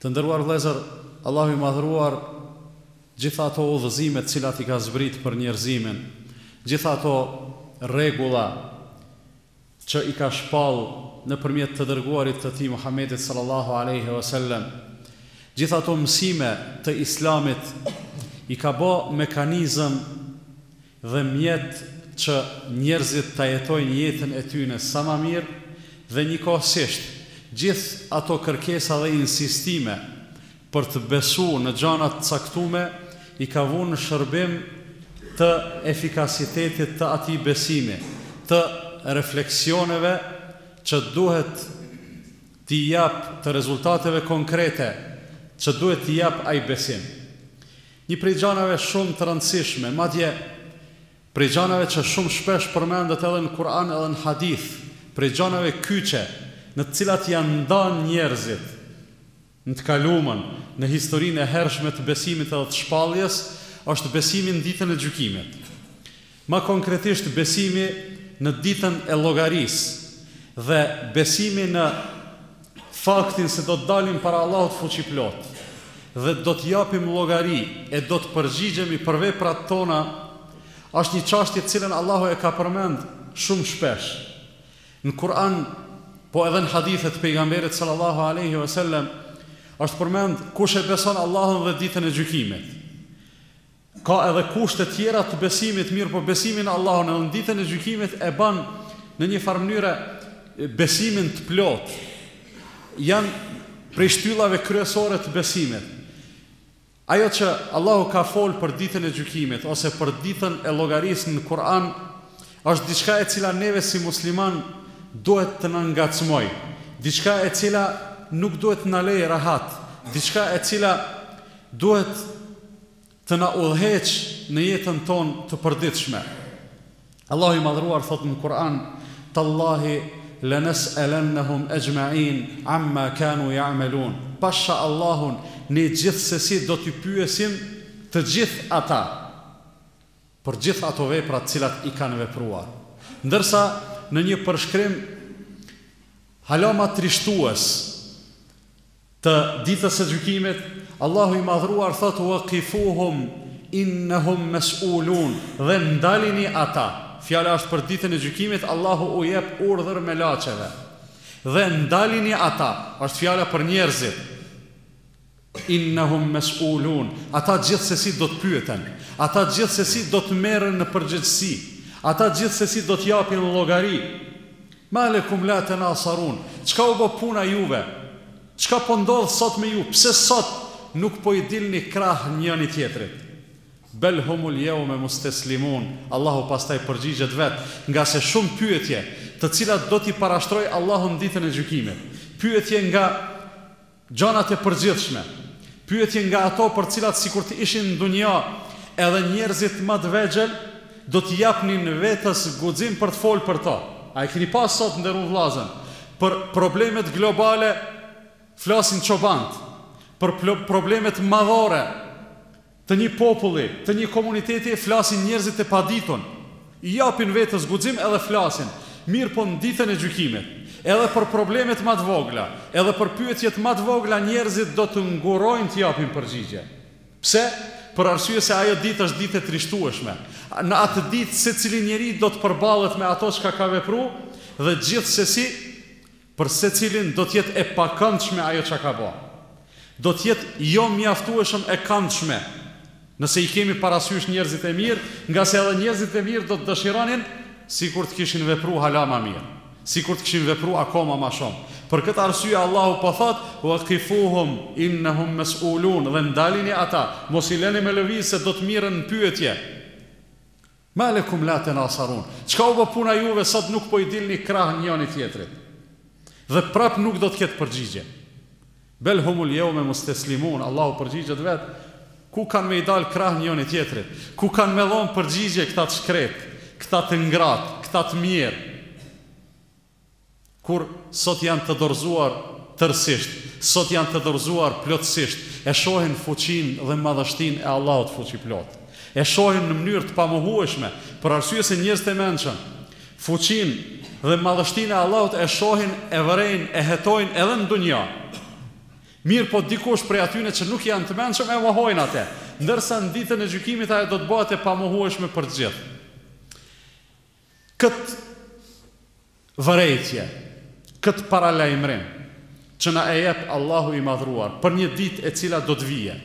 Të nderuar vëllezër, Allahu i Madhëruar gjithë ato udhëzime të cilat i ka zbritë për njerëzimin, gjithë ato rregulla që i ka shpallë nëpërmjet të Dërguarit të Tij Muhammedit sallallahu alejhi ve sellem, gjithë ato mësime të Islamit i ka ba mekanizëm dhe mjet që njerëzit ta jetojnë jetën e tyne sa ma mirë dhe njëkohësisht gjithë ato kërkesa dhe insistime për të besu në gjana të caktume i ka vu në shërbim të efikasitetit të atij besimi, të refleksioneve që duhet ti jap të rezultateve konkrete që duhet ti jap ai besim. Një prej gjanave shumë të rëndësishme, madje prej gjanave që shumë shpesh përmendet edhe në Kur'an edhe në Hadith, prej gjanave kyçe në të cilat janë ndanë njerëzit në të kalumen, në historinë e hershme të besimit edhe të shpalljes, është besimi në Ditën e Gjykimit. Ma konkretisht besimi në ditën e llogarisë dhe besimi në faktin se do të dalim para Allahut fuqiplotë dhe do të japim llogari e do të përgjigjemi për veprat tona është një çashtje të cilën Allahu e ka përmend shumë shpesh në Kur'an po edhe në hadithe të Pejgamberit sallallahu alejhi vesellem është përmend kush e beson Allahun dhe ditën e gjykimit Ka edhe kushte tjera të besimit, mirëpo besimi në Allahun edhe në Ditën e Gjykimit e bën në një farë mënyre besimin të plotë. Janë prej shtyllave kryesore të besimit. Ajo që Allahu ka folë për Ditën e Gjykimit ose për Ditën e Llogarisë në Kur'an është diçka e cila neve si musliman duhet të na ngacmojë, diçka e cila nuk duhet të na lejë rehat, diçka e cila duhet të na udhëheq në jetën tonë të përditshme. Allahu i Madhëruar thotë në Kur'an, Tallahi lenes'elennehum exhma'in amma kanu ya'malun. Pasha Allahun, ne gjithsesi do t'i pyesim të gjithë ata për gjithë ato vepra të cilat i kanë vepruar. Ndërsa në një përshkrim hala ma trishtues, Të Ditës së Gjykimit, Allahu i Madhëruar thotë, Waqifuhum innahum mes'ulun, dhe ndalini ata, fjala është për Ditën e Gjykimit, Allahu u jep urdhër melaçeve, dhe ndalini ata, është fjala për njerëzit, innahum mes'ulun, ata gjithsesi do të pyeten, ata gjithsesi do të merren në përgjegjësi, ata gjithsesi do të japin llogari. Ma lekum la tenasarun, çka u bo puna juve? Çka po ndodh sot me ju, pse sot nuk po i dilni krah njëni tjetrit? Bel humul jeume musteslimun, Allahu pastaj përgjigjet vetë, ngase shumë pyetje, të cilat do t'i parashtrojë Allahu në Ditën e Gjykimit. Pyetje nga. Gjanat e përgjithshme, pyetje nga ato për cilat sikur të ishin në dunja edhe njerëzit ma të vegjël do t'i japnin vetes guxim për të fol për to. A e keni pa sot t'nderum vllazën, për problemet globale flasin çobantë, për problemet madhore Të një populli, të një komuniteti flasin njerëzit e paditun, i japin vetes guxim edhe flasin, mirëpo në ditën e gjykimit, edhe për problemet ma të vogla, edhe për pyetjet ma të vogla njerëzit do të ngurrojnë të japin përgjigje. Pse? Për arsye se ajo ditë është ditë e trishtueshme. Në atë ditë secili njeri do të përballet me ato çka ka vepru dhe gjithsesi Për secilin do të jetë e pakandshme ajo ça ka bo. Do të jetë jo mjaftueshëm e kandshme nëse i kemi parasysh njerëzit e mirë, ngase edhe njerëzit e mirë do të dëshironin sikur të kishin vepru hala ma mirë, sikur të kishin vepru akoma ma shumë. Për këtë arsye Allahu po thotë, Waqifuhum, innahum mes'ulun, dhe ndalini ata, mos i lëni me lëvizë se do të mirren në pyetje. Ma lekum la tenasarun, çka u bo puna juve sot nuk po i dilni krah njoni tjetrit. Dhe prap nuk do të ketë përgjigje. Bel humul jeume musteslimun, Allahu përgjigjet vetë, ku kanë me i dalë krah njoni tjetrit, ku kanë me dhonë përgjigje këta të shkretë, këta të ngratë, këta të mjerë. Kur sot janë të dorëzuar tërësisht, sot janë të dorëzuar plotësisht, e shohin fuqinë dhe madhështinë e Allahut Fuqiplotë. E shohin në mënyrë të pamohueshme, për arsye se njerëzit e mençëm, fuqinë dhe madhështinë e Allahut e shohin, e vërejnë, e hetojnë edhe në dunja. Mirëpo dikush prej atyne që nuk janë të mençëm e mohojnë atë, ndërsa në Ditën e Gjykimit ajo do të bohet e pamohueshme për të gjithë. Këtë vërejtje, këtë paralajmërim që na e jep Allahu i Madhëruar për një ditë e cila do të vijë,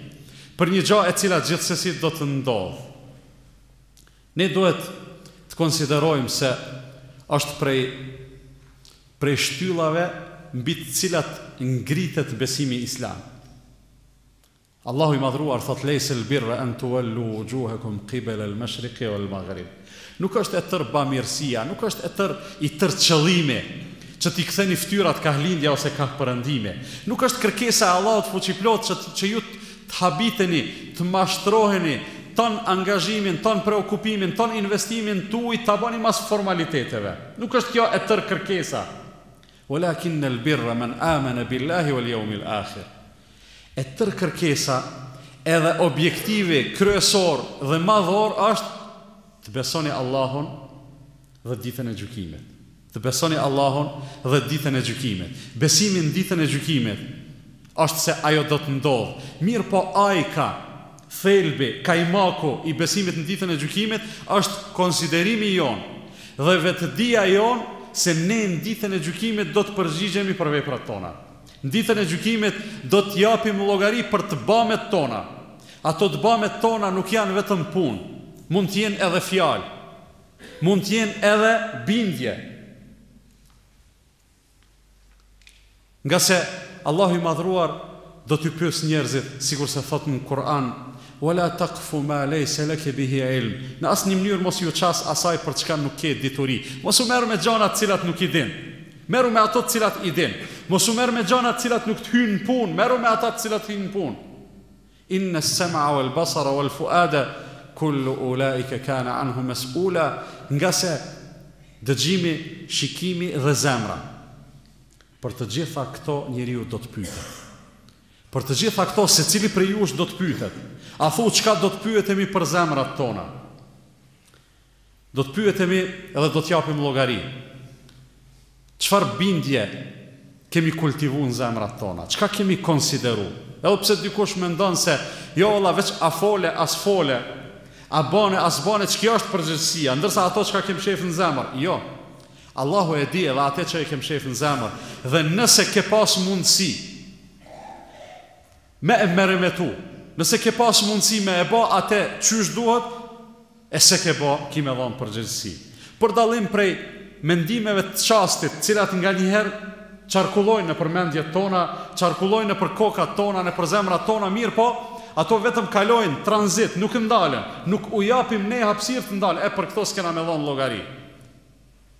për një gja e cila gjithsesi do të ndodhë, ne duhet të konsiderojmë se është prej prej shtyllave mbi të cilat ngritet besimi islam. Allahu i Madhëruar thotë lejse l'birre en tuwallu wujuhekum qibele l'meshriqi wal maghrib nuk është e tërë bamirësia, nuk është e tërë i tërë qëllimi që t'i ktheni fytyrat kah lindja ose kah perëndimi, nuk është kërkesa e Allahut fuqiplotë që që ju të habiteni, të mashtroheni, ton angazhimin, ton preokupimin, ton investimin tuj ta bëni mas formaliteteve. Nuk është kjo e tërë kërkesa. Walakinne l'birre men amene billahi wal yawmil akhir. E tërë kërkesa edhe objektivi kryesor dhe madhor është të besoni Allahun dhe ditën e gjykimit. Të besoni Allahun dhe ditën e gjykimit. Besimi në ditën e gjykimit është se ajo do të ndodhë. Mirëpo ajka, thelbi, kajmaku i besimit në ditën e gjykimit është konsiderimi jonë dhe vetëdija jonë se ne në ditën e gjykimit do të përgjigjemi për veprat tona. Në ditën e gjykimit do të japim llogari për të bamet tona. Ato të bamet tona nuk janë vetëm punë. Mund të jenë edhe fjalë. Mund të jenë edhe bindje. Ngase Allahu i Madhëruar do t'i pyesë njerëzit, sikurse thotë në Kur'an, Wa la taqfu ma leysa laka bihi ilm. Në asnjë mënyrë mos iu qas asaj për çka nuk ke dituri. Mos u merr me gjana të cilat nuk i din. Merru me ato të cilat i din. Mos u merr me gjana të cilat nuk të hyjnë në punë, merru me ata të cilat të hyjnë në punë. Inna as-sem'a wal basara wal fu'ada kullu ula'ika kana anhu mes'ula, ngase dëgjimi, shikimi dhe zemra, për të gjitha këto njeriu do të pyetet. Për të gjitha këto secili prej jush do të pyetet. A thu çka do të pyetemi për zemrat tona? Do të pyetemi edhe do të japim llogari. Çfarë bindje kemi kultivu në zemrat tona? Çka kemi konsideru? Edhe pse dikush mendon se, jo valla veç a fole a s'fole, a bane a s'bane, ç'kjo është përgjegjësia, ndërsa ato çka ke mshefë në zemër, jo. Allahu e di edhe ate që e ke mshefë në zemër dhe nëse ke pasë mundësi Me e meremetu, nëse ke pas mundësi me e ba ate qysh duhet, e s'e ke ba, ki me dhanë përgjegjësi. Për dallim prej mendimeve të çastit të cilat nganjëherë qarkullojnë nëpër mendjet tona, qarkullojnë nëpër kokat tona, nëpër zemrat tona, mirëpo, ato vetëm kalojnë tranzit, nuk ndalen, nuk u japim ne hapësirë të ndalen, e për këto s'kena me dhanë llogari.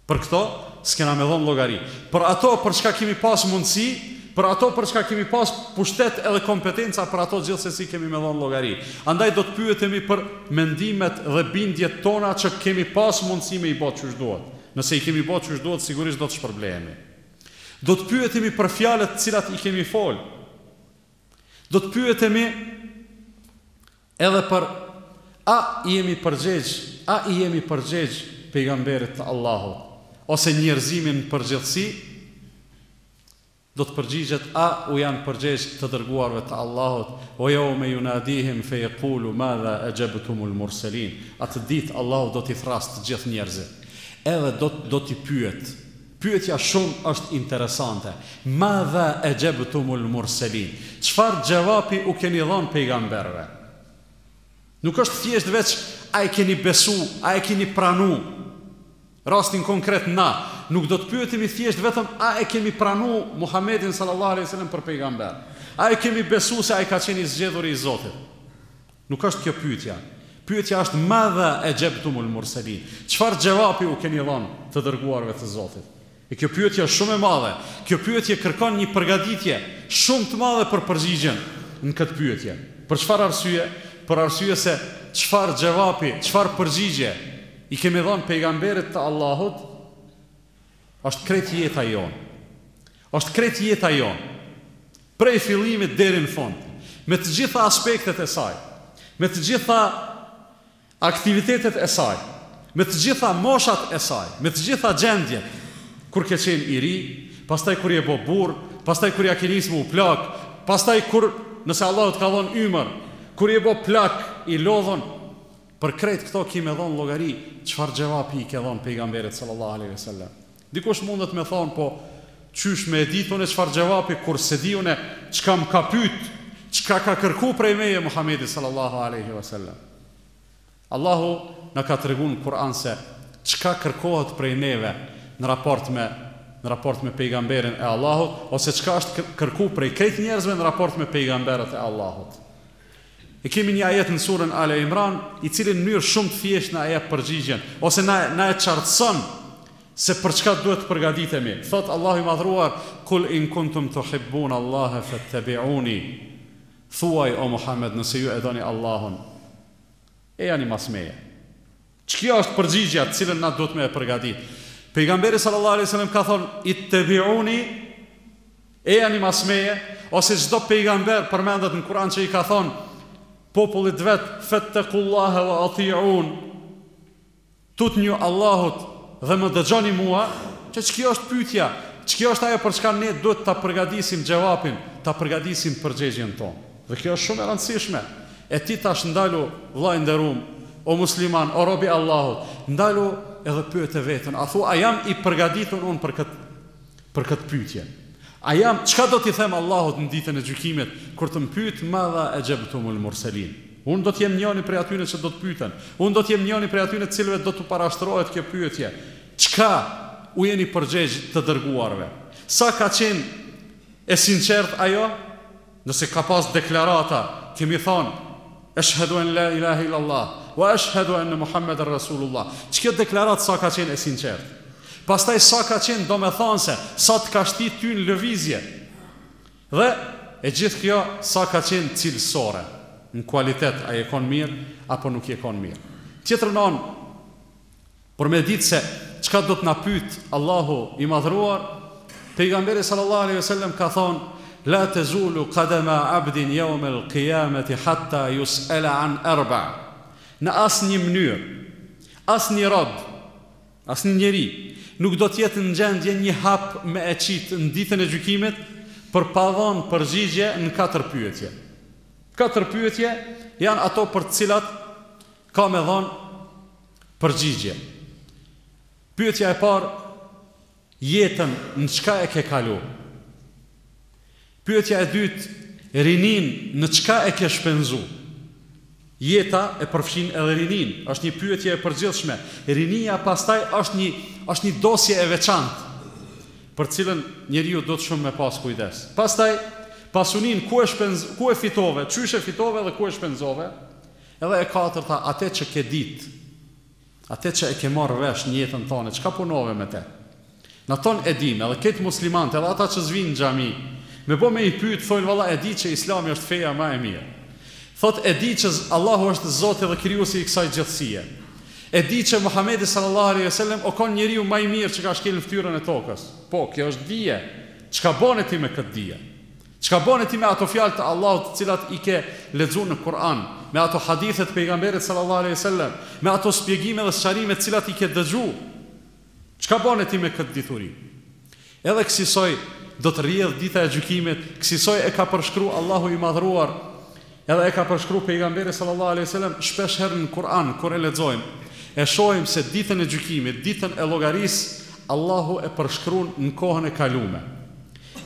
Për këto s'kena me dhonë llogari. Për ato për çka kemi pasë mundësi, për ato për çka kemi pasë pushtet edhe kompetenca për ato gjithsesi kemi me dhonë llogari. Andaj do të pyetemi për mendimet dhe bindjet tona që kemi pasë mundësi me i bo qysh duhet. Nëse i kemi bo qysh duhet sigurisht do të shpërblehemi. Do të pyetemi për fjalët të cilat i kemi folë. Do të pyetemi Edhe për A i jemi përgjegjë, a i jemi përgjegjë Pejgamberit të Allahut, ose njerëzimi në përgjithësi? Do të përgjigjet A u janë përgjegjë të dërguarve të Allahut, O jeume junadihim fe jekulu madha exhebtumul murselin, Atë ditë Allahu do t'i thrasë të gjithë njerëzit, edhe do do t'i pyet, Pyetja shumë është interesante, Madha exhebtumul murselin, çfarë xhevapi u keni dhonë pejgamberëve? Nuk është thjesht veç a e keni besu, a e keni pranu rastin konkret na, nuk do të pyetemi thjesht vetëm a e kemi pranu Muhammedin sallallahu alejhi ve sellem për pejgamber, a e kemi besu se ai ka qenë i zgjedhuri i Zotit? Nuk është kjo pyetja. Pyetja është madha exhebtumul murselin, çfarë xhevapi u keni dhonë të dërguarve të Zotit? E kjo pyetje është shumë e madhe. Kjo pyetje kërkon një përgatitje shumë të madhe për përgjigjen në këtë pyetje. Për çfarë arsye? Për arsye se çfarë xhevapi, çfarë përgjigje i kemi dhonë pejgamberit të Allahut është krejt jeta jonë. Është krejt jeta jonë. Prej fillimit deri në fund. Me të gjitha aspektet e saj. Me të gjitha aktivitetet e saj. Me të gjitha moshat e saj. Me të gjitha gjendjet. Kur ke qenë i ri, pastaj kur je bo burrë, pastaj kur ja ke nisë me u plakë, pastaj kur, nëse Allahu të ka dhonë ymër, kur je bo plak i lodhun, për krejt këto ki me dhonë llogari çfarë xhevapi i ke dhonë Pejgamberit sallallahu alejhi ve sellem. Dikush mundet me thonë po qysh me e ditë une çfarë xhevapi kur s'e di une çka më ka pytë, çka ka kërku prej meje Muhamedi sallallahu alejhi ve sellem. Allahu na ka tregu në Kur'an se çka kërkohet prej neve në raport me në raport me pejgamberin e Allahut ose çka është kërku prej krejt njerëzve në raport me pejgamberët e Allahut. E kemi një ajet në surën Ale Imran, i cili në mënyrë shumë të thjeshtë na e jep përgjigjen, ose na na e qartëson se për çka duhet të përgatitemi. Thotë Allahu i Madhëruar, Kul in kuntum tuhibbun Allaha fettebi'uni. Thuaj, o Muhammed, nëse ju e doni Allahun, ejani mas meje. Qe kjo është përgjigja të cilën na duhet me e përgaditë. Pejgamberi sallallahu alejhi ve sellem ka thonë, Ittabi'uni, Ejani mas meje, ose çdo pejgamber përmendet në Kur'an që i ka thonë popullit vet, Fattaqullaha wa ati'un, Tutnju Allahut dhe më dëgjoni mua, qe kjo është pytja, qe kjo është ajo për çka ne duhet ta përgadisim xhevapin, ta përgadisim përgjegjen tonë. Dhe kjo është shumë e rëndësishme e ti tash ndalu vlla i nderum o musliman o rob i Allahut ndalu edhe pyete veten a thu a jam i përgaditun unë për këtë për këtë pytje a jam çka do t'i them Allahut në ditën e gjykimit kur të më pyet madha exhebtumul murselin unë do të jem njoni prej atyne që do të pyten unë do të jem njoni prej atyne të cilëve do t'u parashtrohet kjo pyetje çka u jeni përgjegj të dërguarve sa ka qenë e sinqertë ajo Nëse ka pas deklarata, kemi thonë, Eshhedu en la ilahe illa Allah, wa eshhedu enne Muhammeden Rasulullah. Qe kjo deklaratë sa ka qenë e sinqertë. Pastaj sa ka qenë domethënëse, sa të ka shti ty në lëvizje. Dhe, e gjithë kjo, sa ka qenë cilësore, në kualitet a je kon mirë, apo nuk je kon mirë. Tjetrën onë, Për me ditë se çka do të na pyet Allahu i Madhëruar, Pejgamberi sallallahu alejhi ve sellem ka thonë, La tazulu qadama 'abdin yawm al-qiyamati hatta yus'ala an arba'. Në asnjë mënyrë, asnjë rob, asnjë njeri nuk do të jetë në gjendje një hap me e qit në Ditën e Gjykimit për pa dhonë përgjigje në katër pyetje. Katër pyetje janë ato për të cilat ka me dhonë Përgjigje, Pyetja e parë jetën në çka e ke kalu? Pyetja e dytë rininë në çka e ke shpenzu? Jeta e përfshin edhe rininë, është një pyetje e përgjithshme. Rinia pastaj është një është një dosje e veçantë për të cilën njeriu duhet shumë me pas kujdes. Pastaj pasuninë ku e shpenz ku e fitove, qysh e fitove dhe ku e shpenzove? Edhe e katërta, atë që ke ditë, atë që e ke marrë vesh në jetën tone, çka punove me të? Na tonë e dimë, edhe krejt muslimanët, edhe ata që s'vijnë në xhami, me bo me i pytë, thojnë valla e di që Islami është feja ma e mirë. Thotë e di që Allahu është Zoti dhe Krijuesi i kësaj gjithësie. E di që Muhamedi sallallahu alejhi ve selem o kon njeriu ma i mirë që ka shkel në fytyrën e tokës. Po, kjo është dije. Çka bone ti me këtë dije? Çka bone ti me ato fjalë të Allahut të cilat i ke lexu në Kur'an, me ato hadithe të Pejgamberit sallallahu alejhi ve sellem, me ato spjegime dhe sqarime të cilat i ke dëgju? Çka bone ti me këtë dituri? Edhe kësisoj do të rrjedhë dita e gjykimit, kësisoj e ka përshkru Allahu i Madhëruar Edhe e ka përshkru Pejgamberi sallallahu alejhi ve selem shpesh herë në Kur'an kur e lexojmë e shohim se ditën e gjykimit, ditën e llogarisë Allahu e përshkrun në kohën e kalume.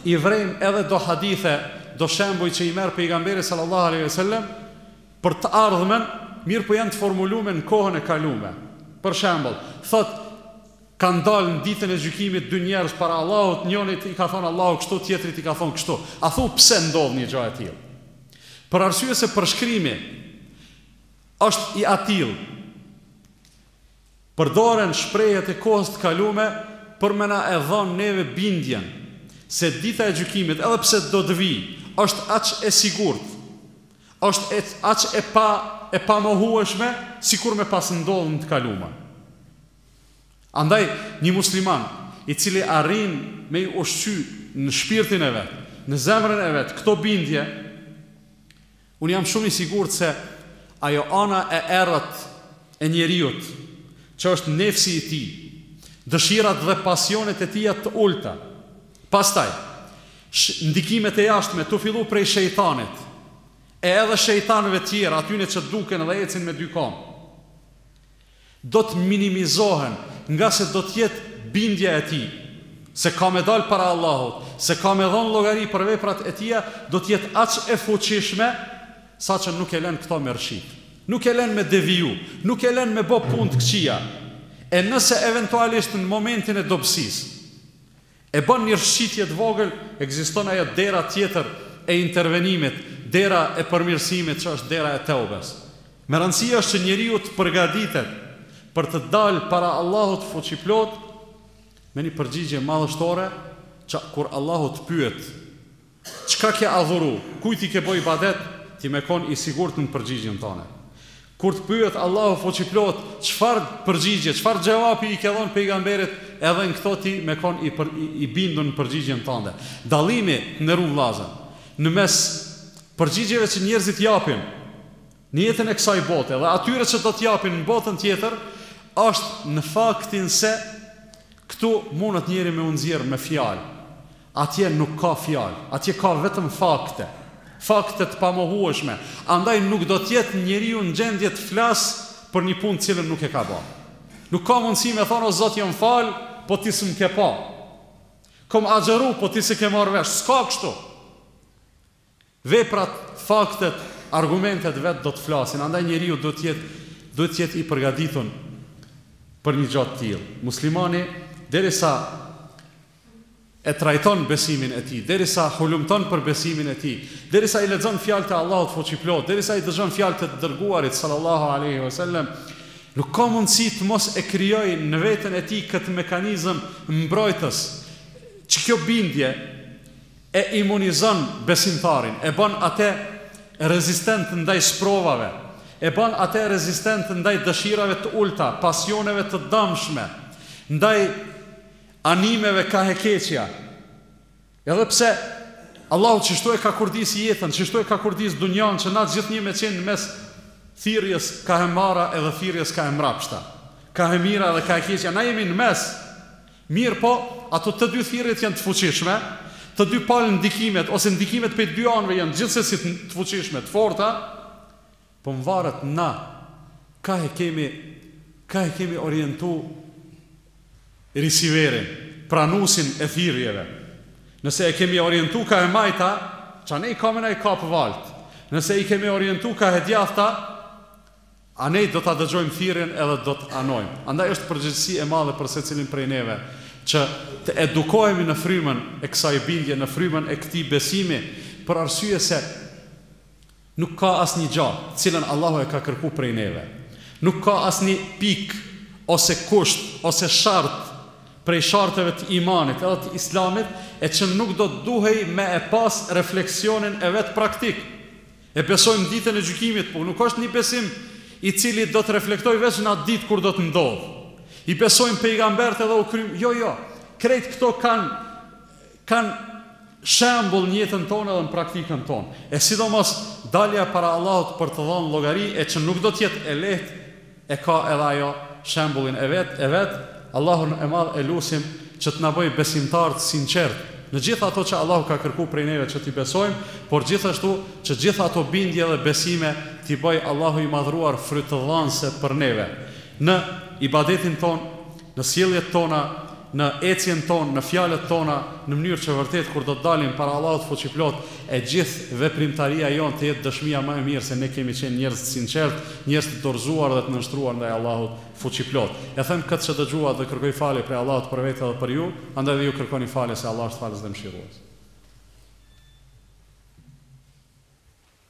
I vrejmë edhe do hadithe, do shembuj që i merr Pejgamberi sallallahu alejhi ve selem për të ardhmen, mirëpo janë të formulume në kohën e kalume. Për shembull, thotë, Kanë dalë në ditën e gjykimit dy njerëz para Allahut, njërit i ka thënë Allahu kështu, tjetrit i ka thënë kështu. A thu pse ndodh një gjë e tillë? Për arsye se përshkrimi është i atillë. Përdoren shprehjet e kohës të kalume për me na e dhonë neve bindjen se dita e gjykimit, edhe pse do të vijë, është aq e sigurt, është e aq e pa e pamohueshme sikur me pas ndodhë në të kalumen. Andaj, një musliman, i cili arrin me i ushqy në shpirtin e vet, në zemrën e vet këto bindje, unë jam shumë i sigurt se ajo ana e errët e njeriut, që është nefsi i tij, dëshirat dhe pasionet e tija të ulëta, pastaj, ndikimet e jashtme, tu fillu prej shejtanit, e edhe shejtanëve tjerë, atyne që duken dhe ecin me dy komë, do të minimizohen, ngase do të jetë bindja e tij se ka me dalë para Allahut, se ka me dhonë llogari për veprat e tija, do të jetë aq e fuqishme, saqë nuk e len këto me rshit. Nuk e len me deviju, nuk e len me bo punë të këqija. E nëse eventualisht në momentin e dobësisë, E bën një rshitje të vogël, ekziston ajo dera tjetër e intervenimit, dera e përmirësimit që është dera e teubes. Me rëndësi është që njeriu të përgatitet për të dalë para Allahut fuqiplotë me një përgjigje madhështore që kur Allahu të pyet, Çka ke adhuru, kujt i ke bo ibadet, ti me kon i sigurt në përgjigjen tande. Kur të pyet Allahu fuqiplotë, çfarë përgjigje, çfarë xhevapi i ke dhonë Pejgamberit, edhe në këto ti me kon i i bindur në përgjigjen tande. Dallimi, të nderuar vëllazër, në mes përgjigjeve që njerëzit japin, në jetën e kësaj bote dhe atyre që do të japin në botën tjetër është në faktin se këtu mundet njeri me u nxjerr me fjalë atje nuk ka fjalë atje ka vetëm fakte fakte të pamohueshme andaj nuk do të jetë njeriu në gjendje të flasë për një punë të cilën nuk e ka ba nuk ka mundësi me thonë o zot jam fal po ti s'më ke pa kam agjëru po ti s'e ke marrë vesh s'ka kështu Veprat, faktet, argumentet vetë do të flasin, andaj njeriu duhet të jetë duhet të jetë i përgatitur për një gjë të tillë. Muslimani derisa e trajton besimin e tij, derisa hulumton për besimin e tij, derisa i lexon fjalët e Allahut Fuqiplotë, derisa i dëgjon fjalët e të dërguarit sallallahu alaihi wasallam, nuk ka mundësi të mos e krijojë në veten e tij këtë mekanizëm mbrojtës. Që kjo bindje e imunizon besimtarin, e bën atë rezistent ndaj sprovave, e bën atë rezistent ndaj dëshirave të ulëta, pasioneve të dëmshme, ndaj animeve kah e keqja. Edhe pse Allahu qishtu e ka kurdisë jetën, qishtu e ka kurdisë dunjanë që na gjithnjë me qenë në mes thirrjes kah e mara edhe thirrjes kah e mrapshta, kah e mira edhe kah e keqja, na jemi në mes, Mirëpo, ato të dy thirrjet janë të fuqishme, të dy palë ndikimet ose ndikimet prej dy anëve janë gjithsesi të fuqishme, të forta, po mvaret na ka e kemi ka e kemi orientu risiverin, pranusin e thirrjeve. Nëse e kemi orientu ka e majta, q'anej kem me i kapë valët. Nëse i kemi orientu ka e djathta, Anej do ta dëgjojmë thirrjen edhe do të anojmë. Andaj është përgjegjësi e madhe për secilin prej neve që të edukohemi në frymën e kësaj bindje, në frymën e këtij besimi, për arsye se nuk ka asnjë gjë të cilën Allahu e ka kërku prej neve. Nuk ka asnjë pikë ose kusht ose shart prej sharteve të imanit edhe të Islamit e që nuk do të duhej me e pas refleksionin e vet praktik. E besojmë ditën e gjykimit, po nuk është një besim i cili do të reflektojë veç në atë ditë kur do të ndodhë. I besojmë pejgambertë edhe u krym, jo jo, krejt këto kanë kanë shembull në jetën tonë edhe në praktikën tonë. E sidomos dalja para Allahut për të dhanë llogari e që nuk do të jetë e lehtë, E ka edhe ajo shembullin e vet e vet, Allahun e Madh e lusim që të na bëjë besimtarë të sinqertë në gjithë ato që Allahu ka kërku prej neve që t'i besojmë, por gjithashtu që gjithë ato bindje dhe besime t'i bëjë Allahu i Madhëruar frytëdhënëse për neve në ibadetin tonë, në sjelljet tona, në ecjen tonë, në fjalët tona, në mënyrë që vërtet kur do të dalim para Allahut Fuqiplotë, e gjithë veprimtaria jonë të jetë dëshmia më e mirë se ne kemi qenë njerëz të sinqertë, njerëz të dorëzuar dhe të nënshtruar ndaj Allahut Fuqiplotë. E them këtë që dëgjuat dhe kërkoj falje prej Allahut për vete dhe për ju, andaj dhe ju kërkoni falje se Allahu është Falës dhe Mëshirues.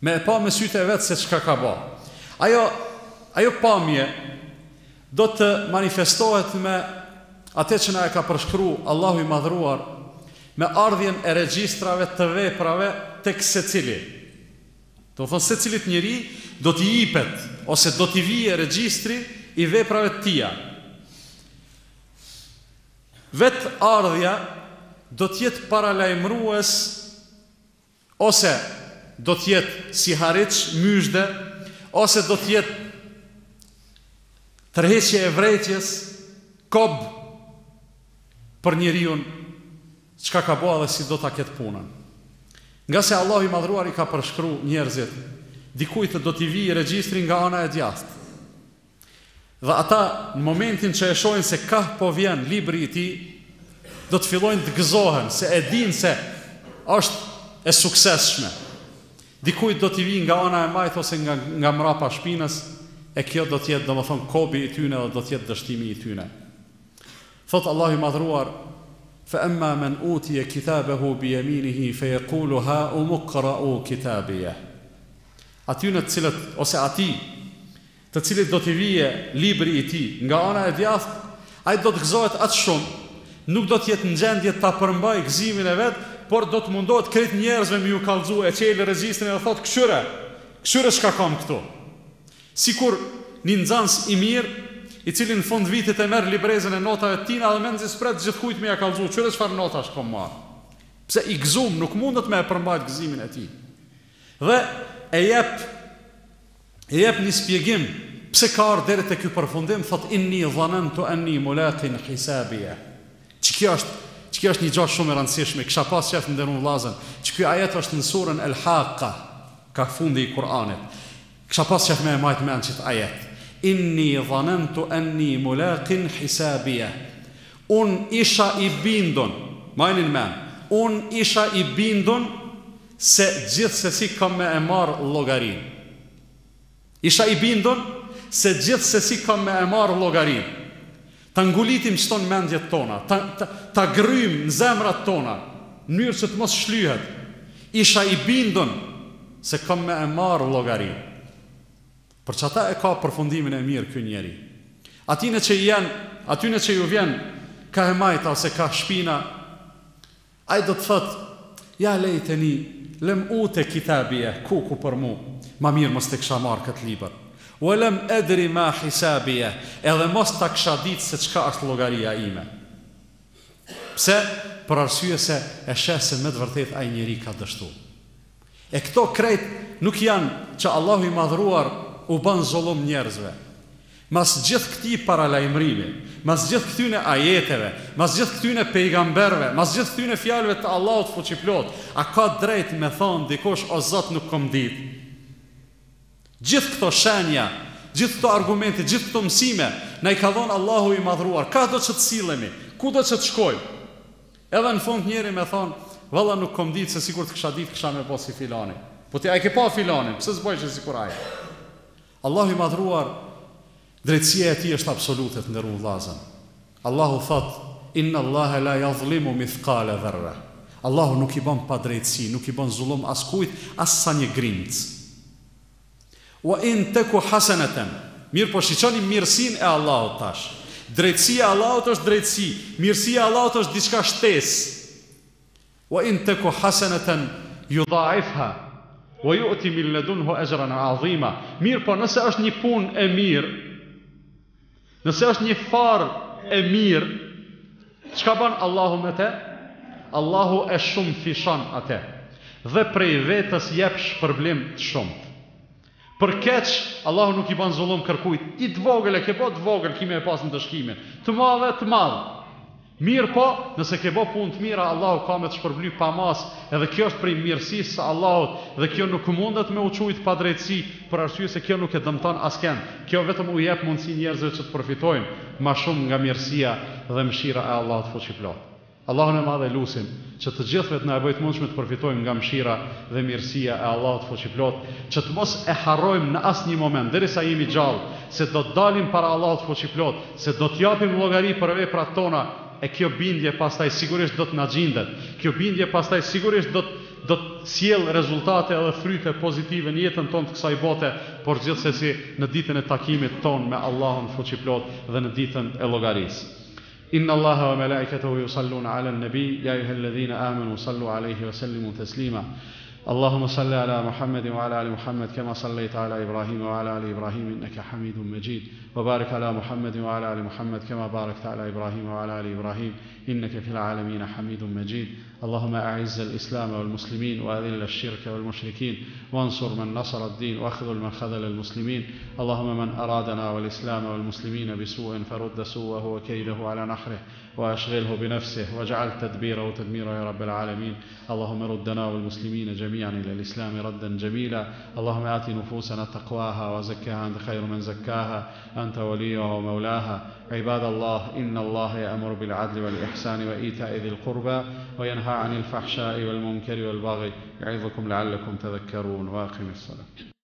Me e pa me sytë e vet se çka ka ba. Ajo, ajo pamje do të manifestohet me atë që na e ka përshkru Allahu i Madhëruar me ardhjen e regjistrave të veprave tek secili. Domethonë secilit njeri do t'i jipet ose do t'i vijë regjistri i veprave të tija. Vetë ardhja do të jetë paralajmërues Ose do të jetë sihariq, myzhde, ose do të jetë tërheqje e vërejtjes, kob për njeriun çka ka bo edhe si do ta ketë punën. Ngase Allahu i Madhëruar i ka përshkru njerëzit, dikujt do t'i vijë regjistri nga ana e djathtë, Dhe ata në momentin që e shohin se kah po vjen libri i tij, do të fillojnë të gëzohen se e dinë se është e suksesshme. Dikujt do t'i vijë nga ana e majtë ose nga nga mrapa shpinës e kjo do të jetë domethonë kobi i tyne dhe do të jetë dështimi i tyne. Thotë Allahu i Madhëruar, Fe emma men utije kitabehu bi jeminihi fe jekulu haumukra'u kitabije. Atyne të cilët ose atij të cilit do t'i vijë libri i tij nga ana e djathtë, ai do të gëzohet aq shumë, nuk do të jetë në gjendje ta përmbajë gëzimin e vet, por do të mundohet krejt njerëzve me ju kallxu, e çel regjistrin edhe thotë, Kqyre, kqyre çka kam këtu! Sikur një nxanës i mirë, i cili në fund vitit e merr librezën e notave të tina dhe mezi s'pret gjithkujt me ia kallxu, Kqyre çfarë notash kom marrë! Pse i gëzum, nuk mundet me e përmbajt gëzimin e tij. Dhe e jep. E jep një shpjegim pse ka ardhur deri te ky përfundim thotë inni dhanantu anni mulaqin hisabiyah që kjo është që kjo është një gjo shumë e randësishme kisha pas qef të nderuar vllazën që ky ajet është në surën el haqqa ka fundi i Kuranit kisha pas qef me e majt mend qit ajet inni dhanantu anni mulaqin hisabiyah un isha i bindun majni në mend un isha i bindun se gjithsesi kam me e marrë llogarinë. Isha i bindun se gjithsesi kam me e marrë llogarinë. Ta ngulitim qeto në mendjet tona, ta, ta, ta grryjmë në zemrat tona, në mënyrë që të mos shlyhet. Isha i bindun se kam me e marrë llogarinë. Për qata e ka përfundimin e mirë ky njeri. Atine që i jenë, atyne që ju vjen kah e majta ose kah shpina, Ai do të thotë, Ja lejteni, lem ute kitabije, kuku për mu, ma mirë mos ta kisha marrë këtë libër. Ue lem edri ma hisabije, edhe mos ta kisha ditë se çka është llogaria ime. Pse? Për arsye se e sheh se me të vërtetë ai njeri ka dështu. E këto krejt nuk janë që Allahu i Madhëruar u ban zullum njerëzve. Mas gjithë këtij paralajmërimi, mas gjithë këtyne ajeteve, mas gjithë këtyne pejgamberëve, mas gjithë këtyne fjalëve të Allahut Fuqiplotë, a ka drejt me thonë dikush o Zot nuk kom ditë? Gjithë këto shenja, gjithë këto argumente, gjithë këto mësime na i ka dhon Allahu i Madhëruar, kah do që të sillemi, kudo që të shkojmë. Edhe në fund njeri me thonë, valla nuk kom ditë se sikur të kisha ditë kisha me bo si filani. Po ti a e ki pa filanin, pse s'bojshe sikur ai? Allahu i Madhëruar drejtësia e Tij është absolute të nderuar vëllazën. Allahu thotë, Inna Allahe la jadhlimu mithkale dherre. Allahu nuk i bon padrejtësi, nuk i bon zullum askujt as sa një grimcë. Wa in taku hasanatan, Mirëpo shiçoni mirësinë e Allahut tash. Drejtësia e Allahut është drejtësi, mirësia e Allahut është diçka shtesë. Wa in taku hasanatan yudha'ifha wa yu'ti min ladunhu ajran 'azima, Mirëpo nëse është një punë e mirë, Nëse është një farë e mirë, çka ban Allahu me te? Allahu e shumëfishon atë dhe prej vetes jep shpërblim të shumtë. Për keq, Allahu nuk i ban zullum kërkujt. I të vogël e ke bë, të vogël ki me e pas ndëshkimin. Të madhe, të madh. Mirëpo, nëse ke bo punë të mira, Allahu ka me të shpërbly pa masë, edhe kjo është prej mirësisë së Allahut, dhe kjo nuk mundet me u qujt padrejtësi, për arsye se kjo nuk e dëmton askend, kjo vetëm u jep mundësi njerëzve që të përfitojnë ma shumë nga mirësia dhe mëshira e Allahut Fuqiplotë. Allahun e Madh e lusim që të gjithëve të na e bojë të mundshme të përfitojmë nga mëshira dhe mirësia e Allahut Fuqiplotë, që të mos e harrojmë në asnjë moment, derisa jemi gjallë, se do të dalim para Allahut Fuqiplotë, Se do të japim llogari për veprat tona e kjo bindje pastaj sigurisht do të na gjindet. Kjo bindje pastaj sigurisht do të do të sjellë rezultate edhe fryte pozitive në jetën tonë të kësaj bote, por gjithsesi në ditën e takimit tonë me Allahun Fuqiplotë dhe në ditën e llogarisë. Inna Allahe wa melaiketehu yusallune alen nebi, ya eyyuhellezine amenu sallu alejhi wa sellimu teslima. اللهم صل على محمد وعلى ال محمد كما صليت على ابراهيم وعلى ال ابراهيم انك حميد مجيد وبارك على محمد وعلى ال محمد كما باركت على ابراهيم وعلى ال ابراهيم انك في العالمين حميد مجيد اللهم اعز الاسلام والمسلمين واذل الشرك والمشركين وانصر من نصر الدين واخذل من خذل المسلمين اللهم من ارادنا والاسلام والمسلمين بسوء فرد سوءه وكيده على نحره وأشغله بنفسه واجعل تدبيره تدميره يا رب العالمين اللهم ردنا والمسلمين جميعا إلى الإسلام ردا جميلا اللهم آت نفوسنا تقواها وزكها أنت خير من زكاها أنت وليها ومولاها عباد الله إن الله يأمر بالعدل والإحسان وإيتاء ذي القربى وينهى عن الفحشاء والمنكر والبغي يعظكم لعلكم تذكرون واقم الصلاة